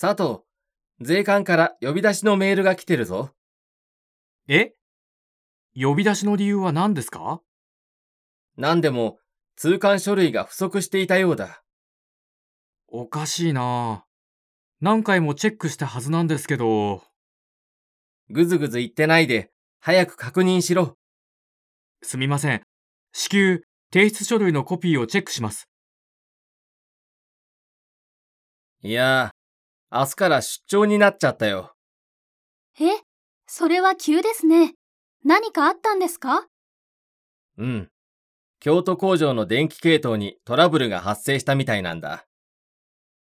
佐藤、税関から呼び出しのメールが来てるぞ。え？呼び出しの理由は何ですか？何でも通関書類が不足していたようだ。おかしいな何回もチェックしたはずなんですけど。ぐずぐず言ってないで、早く確認しろ。すみません。至急、提出書類のコピーをチェックします。いやー、明日から出張になっちゃったよ。え、それは急ですね。何かあったんですか？うん。京都工場の電気系統にトラブルが発生したみたいなんだ。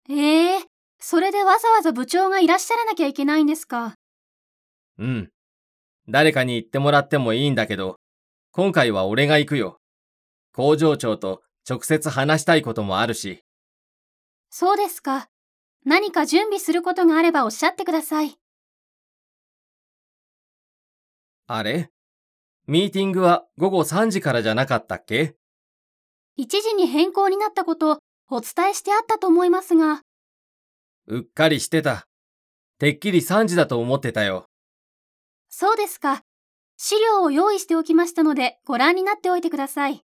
ええそれでわざわざ部長がいらっしゃらなきゃいけないんですか？うん。誰かに言ってもらってもいいんだけど、今回は俺が行くよ。工場長と直接話したいこともあるし。そうですか。何か準備することがあればおっしゃってください。あれ？ミーティングは午後3時からじゃなかったっけ？1時に変更になったことお伝えしてあったと思いますが。うっかりしてた。てっきり3時だと思ってたよ。そうですか。資料を用意しておきましたのでご覧になっておいてください。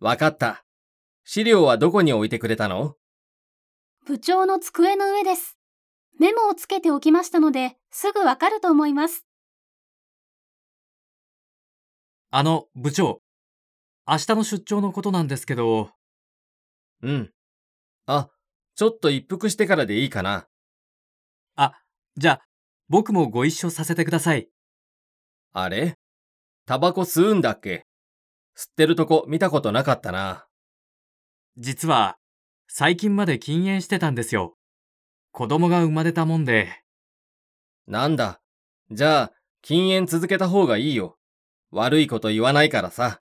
わかった。資料はどこに置いてくれたの？部長の机の上です。メモをつけておきましたので、すぐわかると思います。あの、部長。明日の出張のことなんですけど。うん。あ、ちょっと一服してからでいいかな。あ、じゃあ、僕もご一緒させてください。あれ？タバコ吸うんだっけ？吸ってるとこ見たことなかったな。実は、最近まで禁煙してたんですよ。子供が生まれたもんで。なんだ。じゃあ、禁煙続けた方がいいよ。悪いこと言わないからさ。